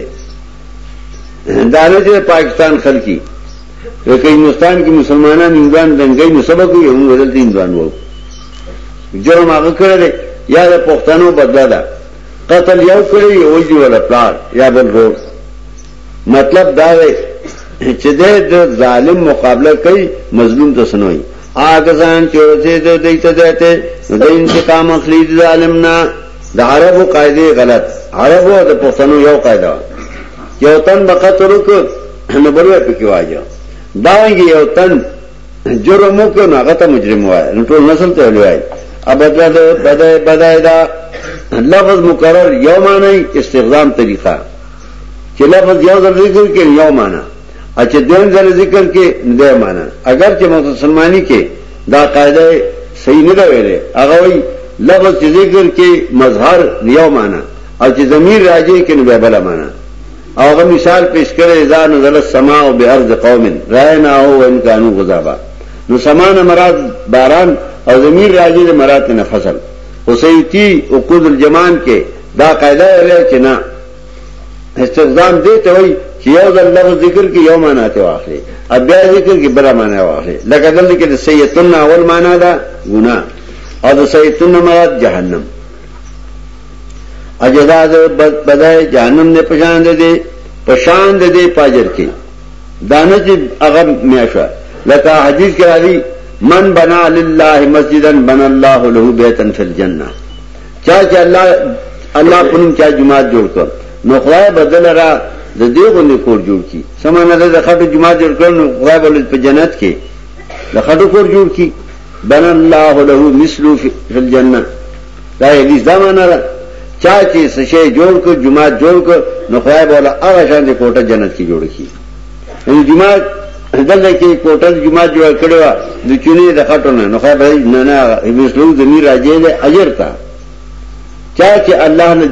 دا نه چې پاکستان خلکی لکه هندستان کې مسلمانان هندوان دنګي نو سبق یې هم بدلته هندوان وو جرم هغه کړی یا د پښتنو بدلا ده قتل یو کړی یو دی ولا پلار یا بل روز مطلب دا دی چې د ظالم مقابله کوي مظلوم ته سنوي هغه ځان چې ورته د دې ته دته د انتقام اخلي د ظالم نه د عربو قاعده غلط عربو د پښتنو یو قاعده یو تن بقتل وک نو بل په کې واجو دا یو تن جرم وک نو هغه ته مجرم وای نو ټول نسل ته وای ابدا د بدای بدای دا لفظ مکرر یو معنی استخدام طریقہ چې لفظ یو ځل ذکر کې یو معنا او چې دویم ځل ذکر کې دوه معنا اگر چې مسلمانانی کې دا قاعده صحیح نه ویلې هغه وی لفظ چې ذکر کې مظهر یو معنا او چې ضمیر راځي کې نو بل معنا او هغه مثال پیش کړي اذا نزل السماء بارض قوم راينا هو ان كانوا غضبا نو سمان مراد باران او ضمیر راځي د مراد نه فصل اوسېتی او قدر جمان کې دا قاعده ویل چې نه استخدام دې ته وایي چې یو د لفظ ذکر کې یو معنا ته واخلي او بیا ذکر کې بل معنا واخلي لکه دلته کې د سیتن اول معنا ده ګناه او د سیتن مراد جهنم اجزا د بدای جهنم نه پشان ده دي پشان ده دي پاجر کې دانه چې هغه میاشه لکه حدیث کې راځي من بنا لله مسجدا بنا الله له بیتن فی الجنه چا چې الله الله په نوم چا جماعت جوړ کړ نو خدای بدل را د دې غونې کور جوړ کی سمانه د خټو جماعت جوړ کړ نو خدای بل په جنت کې د خټو کور جوړ کی بن الله له مثلو فی الجنه دا حدیث دا معنا ده چا چې سشه جوړ کو جماعت جوړ کو نو خدای بوله هغه شان د کوټه جنت کې جوړ کی نو جماعت دلته کې کوټل جماعت جوړ کړو د چونی د خټونه نو خیر راځي نه نه مثلو زمي راځي له اجر تا چا چې الله نه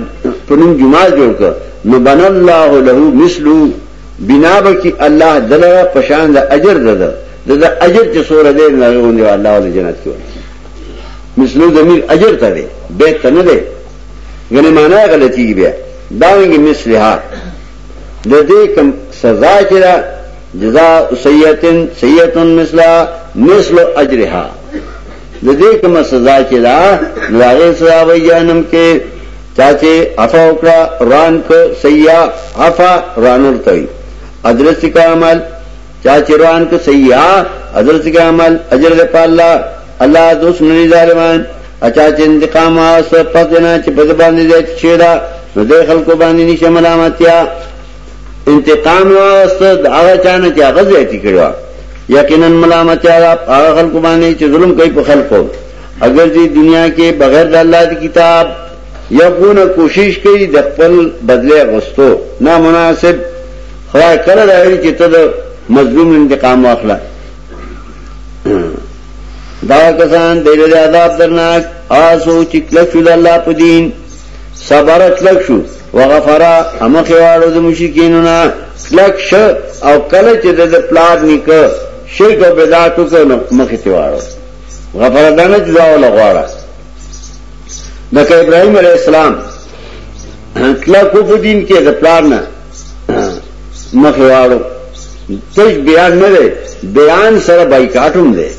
پنوم جماعت جوړ کړ نو بن الله له مثلو بنا بکی الله دله پشان د اجر ده د اجر چې سور ده نه غوندي الله ول جنت کې مثلو زمي اجر ته ده بیت نه ده غنی معنا غلطي بیا داوږي مثلها ددې کوم سزا چې دا جزاء سیئتن سیئتن مثلا مثل اجرها ددې کوم سزا چې دا لاغه سزا وي جهنم کې چاچه عفا وکړه ران کو سیئه عفا رانور کوي ادرس کا عمل چا چې روان که سیئا حضرت کې عمل اجر دې په الله الله دوس نړي ظالمان اچا چې انتقام واس پس نه چې په باندې دې چې دا نو دې خلکو باندې نشه ملامتیا انتقام واس د هغه چانه چې هغه دې ټی کړو یقینا ملامتیا هغه خلکو باندې چې ظلم کوي په خلکو اگر دې دنیا کې بغیر د الله دی کتاب یو کوشش کوي د خپل بدله غستو نامناسب خدای کله دا ویلي چې ته د مظلوم انتقام واخله دا کسان د لري عذاب درناک آسو چې کلک شو د الله په دین صبر کلک شو وغفرا امخه واړو د مشکینو نه کلک شو او کله چې د پلار نیک شرک او بدعت وکړو مخه تی واړو غفرا دانه جوړه ولا غواړه د ابراهيم عليه السلام کلک په دین کې د پلار نه مخې واړو تش بیان نه دی بیان سره بایکاټ هم دی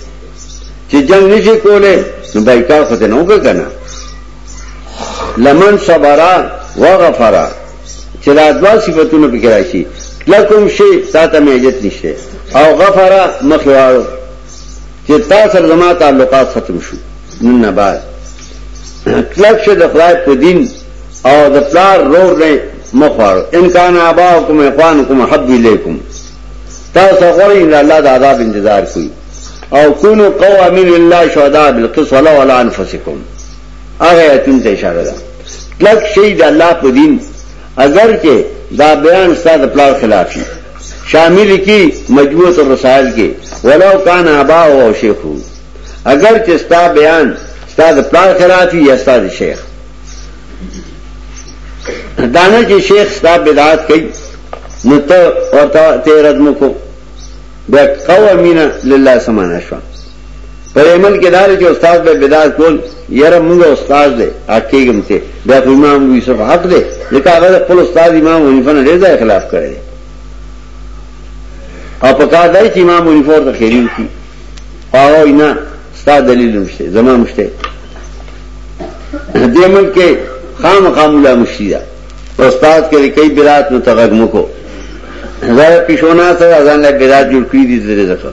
چې جنگ نشي کوله نو بایکاټ خو ته نه وکړه کنه لمن صبرا وغفرا چې دا دوا صفاتونه پکې راشي لکم شي ساته میجت نشته او غفرا مخې واړو چې تاسو سره زما تعلقات ختم شو نن نه بعد کلک شه د خدای په دین او د پلار رور نه مخواړو ان کان اباکم اخوانکم حب الیکم تاسو غوړی ان الله د عذاب انتظار کوي او کونو قوامین لله شهدا بالقسط ولا ولا انفسکم هغه ایتون ته اشاره ده لک شی د الله په دین اگر کې دا بیان ستاسو د پلار خلاف شي شامل کی مجموعه الرسائل کې ولو کان ابا او شیخو اگر چې ستا بیان ستا د پلان خلاف یا ستا د شیخ دانه چې شیخ ستا بدعات کوي نو ته ورته ته رد مکو بیا قوامینا لله سمانه شو په عمل کې دار چې استاد به بدعات کول یره موږ استاد دی حقیقم ته بیا امام یوسف حق دی لکه هغه خپل استاد امام حنیفه نه ډیر خلاف کړی او په کار دی چې امام حنیفه ورته خیری وکړي پاوی نه ستا دلیل مشته زما مشته دې ملک کې خامخا مولا مشتی دا استاد کړي کوي برات نو تغږ مکو زه پښونا سره ځان له برات جوړ کړی دي زره زکه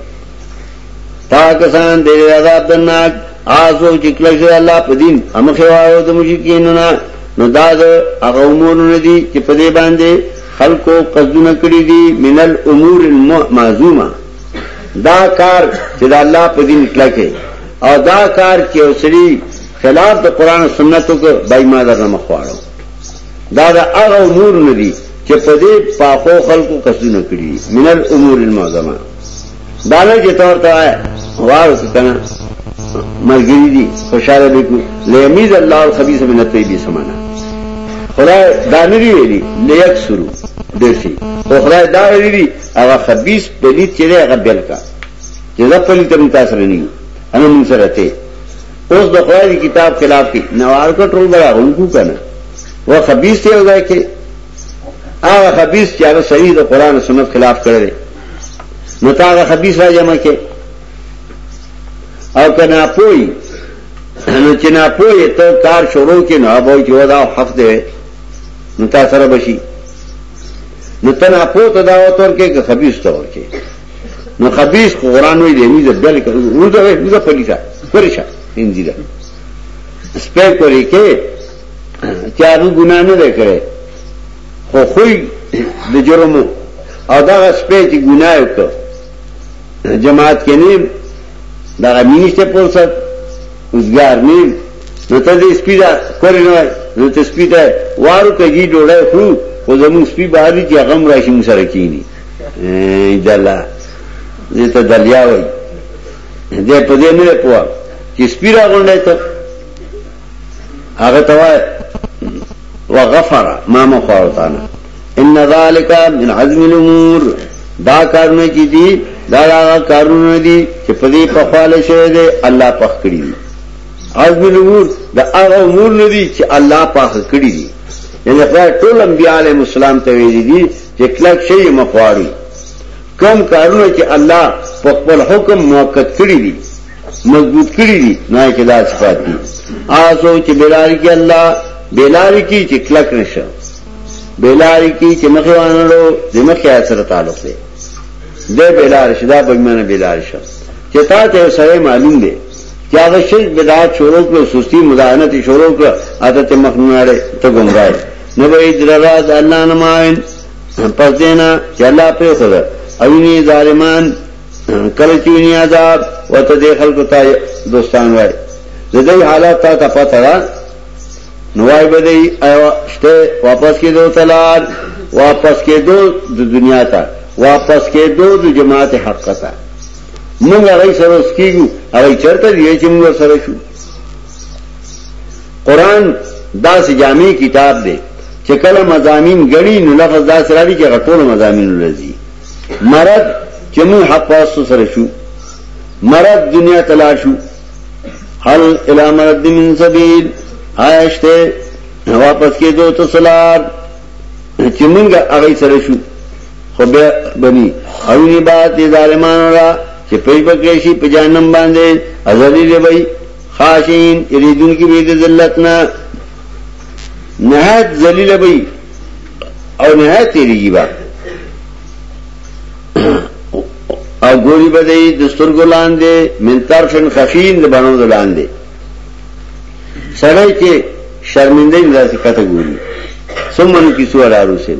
پاکستان دې عذاب دناک آزو چې کله چې الله په دین امخه وایو د مشکین نه نو دا د هغه امور نه دي چې په دې باندې خلکو قصدونه کړی دي منل امور المعزومه دا کار چې د الله په دین کلکه او دا کار چې اوسړي خلاف د قران او سنتو کو بای ما در نه خواړو دا د هغه امور نه دي چې په دې پاکو خلکو کسونه کړی من الامور المعظمه دا نه چې تور ته وار کنه مرګری دي خوشاله دي کو لیمیز الله الخبيث من الطيب سمانا خدای دا نه ویلي لیک شروع دسی او خدای دا ویلي هغه خبيث پليت چې هغه بل کا چې دا پليت هم تاسو رني انا موږ سره ته اوس د خدای کتاب خلاف کې نوار کو ټول بڑا غونکو کنه و خبيث ته وځي کې هغه خبيث چې هغه صحیح د قران او سنت خلاف کړی نو تا هغه خبيث را جمع کې او کنا پوي نو چې نه پوي ته کار شروع کې نه وای چې ودا حق دی نو تاسو سره بشي نو تنا پو ته دعوت ورکې که خبيث ته ورکې نو خبيث قرآن وی دی نه بل کړه روزه وی روزه پلیسا پریشا انځیلا سپه کوي کې چارو ګنا نه وکړي خو خوې د جرم او دا سپه چې ګنا وکړ جماعت کې نه دا مینشته پوسټ اوسګار نه نو ته دې سپی دا کولی نه وای نو ته سپی ته وارو کږي ډوډۍ خو خو زموږ سپی بهر دي چې هغه هم راشي موږ سره کښېني دله دې ته دلیا وایي دی په دې نه پوه چې سپی راغونډی ته هغه ته وای وغفر ما مخوارو تانا ان ذالک من عزم الامور دا کارونه چې دي دا هغه کارونه دي چې په دې په خاله شوی دی الله پخ کړی دی عزم الامور د هغه امور نه دي چې الله پاک کړی دي یعنی خدای ټول انبیاء علیهم السلام ته ویلي دي چې کلک شی مخواړي کم کارونه چې الله په خپل حکم موقت کړی دي مضبوط کړی دي نه چې دا صفات دي آسو چې بلال کې الله بلال کې چې کلک نشه بلال کې چې مخې وانړو د مخې سره تعلق دی د بلال شدا بګمنه بلال شه چې تا ته سره معلوم دی یا هغه شرک بدعت شروع کړو سستی مداهنت شروع کړو اته ته مخ نه اړې ته گمراه نه به در راز الله نه ماین پس دینا چې الله په خدا اوینه ظالمان کله چې ویني عذاب وته د خلکو ته دوستان وای د دې حالات ته پته را نوای بدی شته واپس کېدو تلار واپس کېدو د دنیا ته واپس کېدو د جماعت حق ته مونږ هغه سره اوس کیږو هغه چرته دی چې مونږ سره شو قران دا سي جامع کتاب دی چې کله مزامین غړي نو لفظ دا سره دی چې غټول مزامین لري مرض چې مونږ حق واسو سره شو مرض دنیا تلاش شو حل الى مرض من سبیل آیشته واپس کېدو ته سلام چې مونږ هغه سره شو خو بیا بنی اړونی به دی ظالمانو را چې پرې پکړې شي په جهنم باندې ازلی لوي خاشین یریدون کې به د ذلت نه نهایت ذلیل وي او نهایت یریږي با او ګوري به دی د سترګو لاندې من طرفن خفین د بڼو لاندې سره کې شرمندې نه ځکه ته ګوري سمونو کې سوال راوسل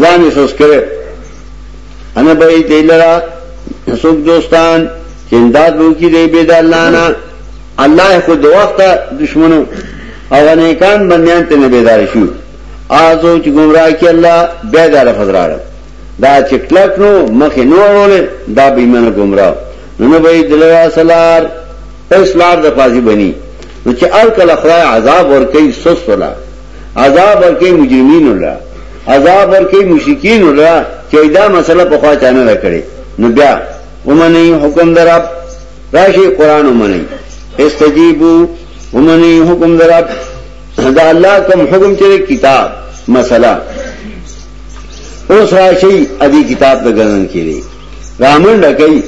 ځان یې سوز کړی انا بھائی دی لرا سوک دوستان چې امداد وکړي دی بيد الله نه الله خو د وخت دشمنو او نیکان بندیان ته نه بیدار شي آزو چې گمراه کې الله بیا دار فزراړ دا چې کلک نو مخې نو وروله دا به ایمان گمراه نو به دلرا سلار اسلام د فاضي بني نو چې ال کله خدای عذاب ور کوي سوس ولا عذاب ورکه مجرمین الله عذاب ورکه مشرکین الله چې دا مسله په خوا چانه نه کړي نو بیا ومني حکم درب راشي قران ومني استجیبو ومني حکم درب دا الله کوم حکم چې کتاب مسله اوس راشي ادي کتاب ته ګرځن کړي رامن ډکې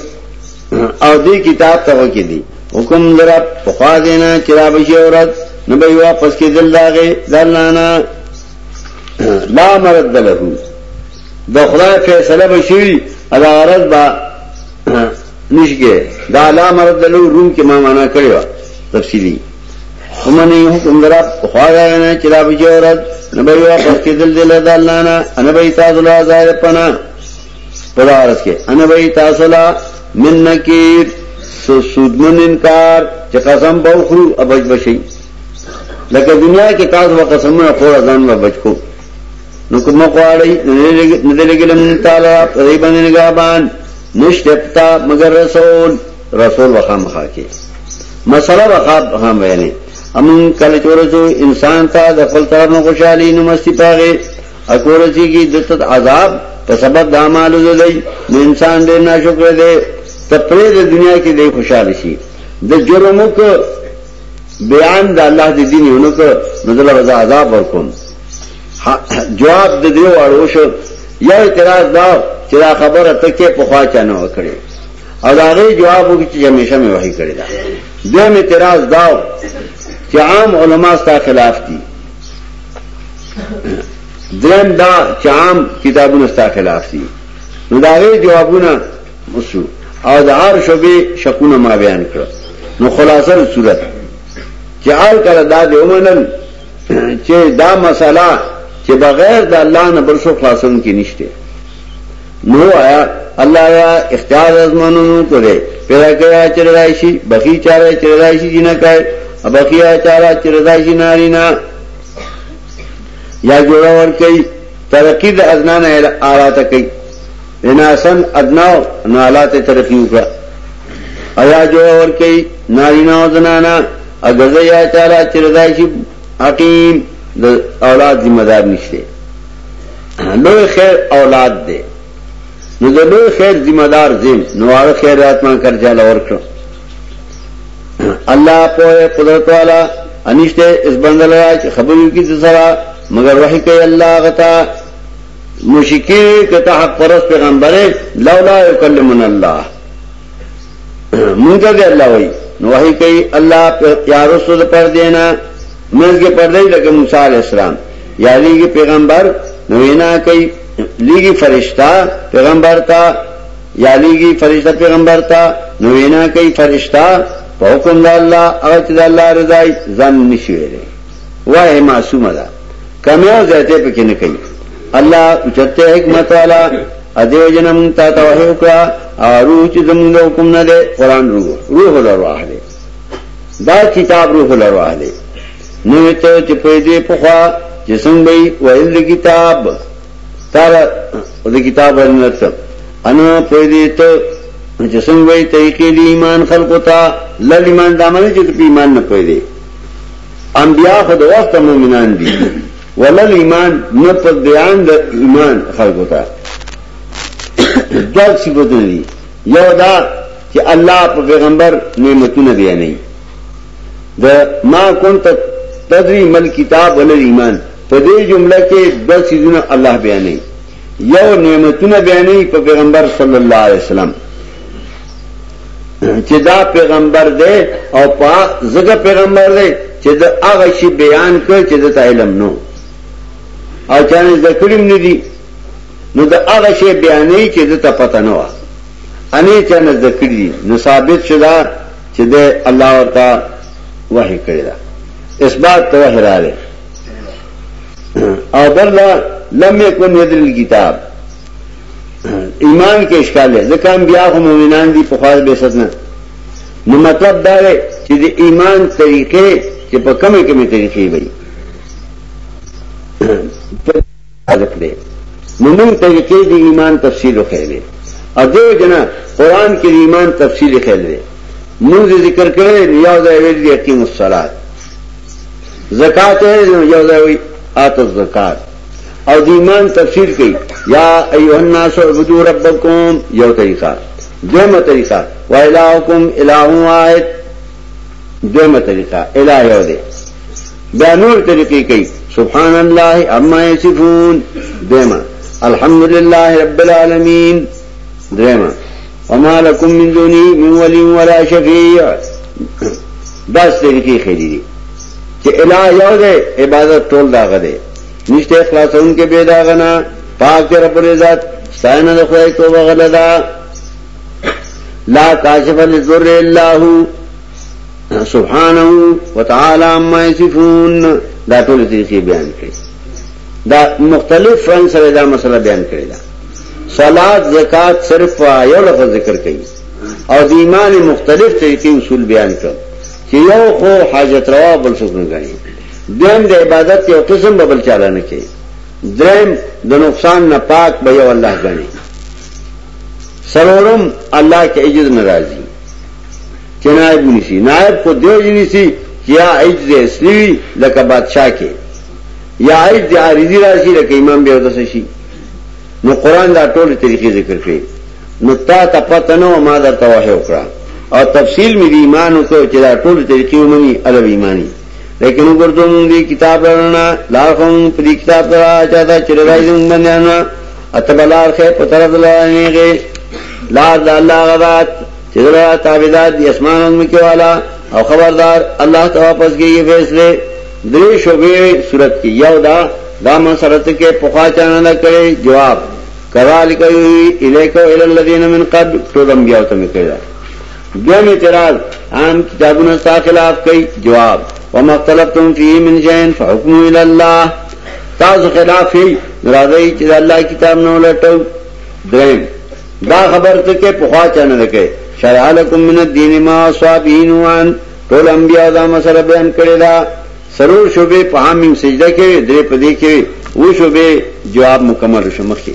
او دې کتاب ته وکې دي حکم درب په خوا دینا چې را بشي اورد نه به واپس کېدل داغه دلانا لا مرد له د خدای فیصله بشي ادا عرض با نشګه دا لا مرد له روم کې ما معنا کړو تفصیلی ومنی حکم درب خوا دینا چې را بشي اورد نه به واپس کېدل دلانا نه به تاسو لا ځای پناه پدارس کې انا وی تاسو لا من نکیر سودمن انکار چې قسم به وخورو او بچ بشي لکه دنیا کې تاسو به قسمونه خور ځان به بچ کو نو کوم غواړي نه دې لګلم تعالی پرې باندې نگاهبان نشتپتا مگر رسول رسول وخامخا کې مسله وخاب هم ویلې امون کله چورځو انسان ته د خپل طرف نه خوشحالي نو مستی پاغه اکو رسی کی دتت عذاب په سبب د اعمالو د دی نو انسان ډیر ناشکر دی ته پرې د دنیا کې دی خوشاله شي د جرم وک بیان د الله د دین یو نک نزل رضا عذاب ورکوم جواب د دیو اړو شو یو اعتراض دا چې دا خبره ته کې په خوا چانه وکړي او دا غي جواب وکړي چې همیشه مې وحی کړی دا دویم اعتراض دا چې عام علما ستا خلاف دي دریم دا چې عام کتابونه ستا خلاف دي نو دا غي جوابونه وسو او د هر شوبې شکونه ما بیان کړ نو خلاصه صورت چې آل کړه دا دی ومنل چې دا مسله چې بغیر د الله نه بل څه خلاصون کې نشته نو آیا الله یا اختیار ازمنو کړي پیدا کړی چې راشي بخي چاره چې راشي جنہ کوي بخي چاره چې راشي نارینا یا جوړه ور کوي ترقی د ادنا نه اعلی ته کوي ان احسن ادنا نو اعلی ته ترقی وکړه ایا جوړه ور کوي نارینه او زنانا اگر زه یا تعالی چې رضای شي حکیم د اولاد ذمہ دار نشته لوی خیر اولاد دی نو د لوی خیر ذمہ دار زم نو هغه خیر راتمان کړ چې لور کړو الله په قدرت والا انشته اس بندل راج خبرو کی سرا مگر وحی کوي الله غتا مشکی کته حق پرس پیغمبره لولا یکلمن الله مونږ دې الله وای نو وحی کوي الله یا رسول پر دینا مونږ کې پر دی لکه موسی علی السلام یا لیږي پیغمبر نو وینا کوي لیږي فرشتہ پیغمبر ته یادیږي فرشته پیغمبر ته نو وینا کوي فرشته په حکم د الله هغه چې د الله رضا یې ځان نشي ویلی وایي معصومه ده کمی او زیاته پکې نه کوي الله اوچته حکمت والا ادیو جنم تا ته وحی وکړه او روح چې زموږ له حکم نه ده قران روح روح الارواح ده دا کتاب روح الارواح ده نو ته چې په دې په خوا چې څنګه ویل کتاب ستاره د کتاب ورنته انا په دې ته چې څنګه وي طریقې دی ایمان خلقو ته لړ ایمان دامن چې په ایمان نه پوي دي انبیا خو د وخت مؤمنان دي ولل ایمان نه په بیان د ایمان خلقو ته دا صفاتونه دي یو دا چې الله په پیغمبر نعمتونه دی نه دا ما كنت تدري ما الكتاب ولا الإيمان په دې جمله کې دوه څیزونه الله بیانوي یو نعمتونه بیانوي په پیغمبر صلی الله علیه وسلم چې دا پیغمبر دی او په زګه پیغمبر دی چې دا هغه شی بیان کړ چې د علم نو او چانه ذکریم نه دي نو دا هغه شی بیانې چې د ته پته نه و انې چانه ذکر دي نو ثابت شدا چې د الله ورته وحی کړی دا اثبات ته وحی راغی او بل دا لم يكن يدري الكتاب ایمان کې اشکال دی ځکه انبیا هم مؤمنان دي په خاص بیست نه نو مطلب دا دی چې د ایمان طریقې چې په کومه کومه طریقې وي صادق دی نو موږ طریقې د ایمان تفصیل وخیلې او دیو جنا قران کې د ایمان تفصیل خیلې موږ ذکر کړل یو ځای ویل دي اقیم الصلات زکات یو ځای وی آت الزکات او د ایمان تفصیل کوي یا ایه الناس عبدوا ربکم یو طریقہ دیمه طریقہ وایلاکم الہ واحد دویمه طریقه الہ یو دی بیا نور طریقې کوي سبحان الله عما یصفون دیمه الحمدلله رب العالمین دریمه وما لكم من دونه من ولي ولا شفيع داس طریقې خېری دي چې الہ یو دی عبادت ټول داغه دی نشته اخلاصون کې به داغه نه پاک رب العزت ستاینه د خدای توبه غلدا لا کاشف للذر الله سبحانه وتعالى عما يصفون دا ټول طریقې بیان کړي دا مختلف فرنګ سره دا مسله بیان کړي دا صلات زکات صرف یو لفظ ذکر کړي او د ایمان مختلف طریقې اصول بیان کړ چې یو خو حاجت روا بل څه نه غني دیم د عبادت یو قسم به بل چاله نه کوي دریم د نقصان نه پاک به یو الله غني سرورم الله کې عجز ناراضي چې نائب ونیسي نائب خو دیو جنیسي چې یا عجز اصلي لکه بادشاہ کې یا عجز عارضی راشي لکه امام بیا ودس شي نو قران دا ټول طریقې ذکر کړي نو تا ته پته نو ما دا توه وکړه او تفصیل مې ایمان وکړ چې دا ټول طریقې ومني ادب ایمانی لیکن وګورته مونږ دی کتاب لرنا لار کوم په دې کتاب سره چا دا چې راځي مونږ باندې انا اتبلار خې په طرف لانیږي لار د الله غذات چې دا تابعدار دي اسمانونو کې والا او خبردار الله ته واپس کیږي فیصله درې شوبې صورت کې یو دا دا ما سره ته کې پخوا چانه نه کړي جواب کذالک یوی الیک و الی الذین من قبل ټول انبیاء ته کړه دویم اعتراض عام کتابونه ستا خلاف کوي جواب وما اختلفتم فيه من شيء فحكمه الى الله تاسو خلاف یې راځي چې الله کتاب نه ولټو دریم دا خبر ته کې په خوا چانه ده کې شرع لكم من الدين ما صابين وان ټول انبیاء دا مسله بیان کړی دا سرو شوبې په حامیم سجده کې درې پدې کې و شوبې جواب مکمل شمخ کې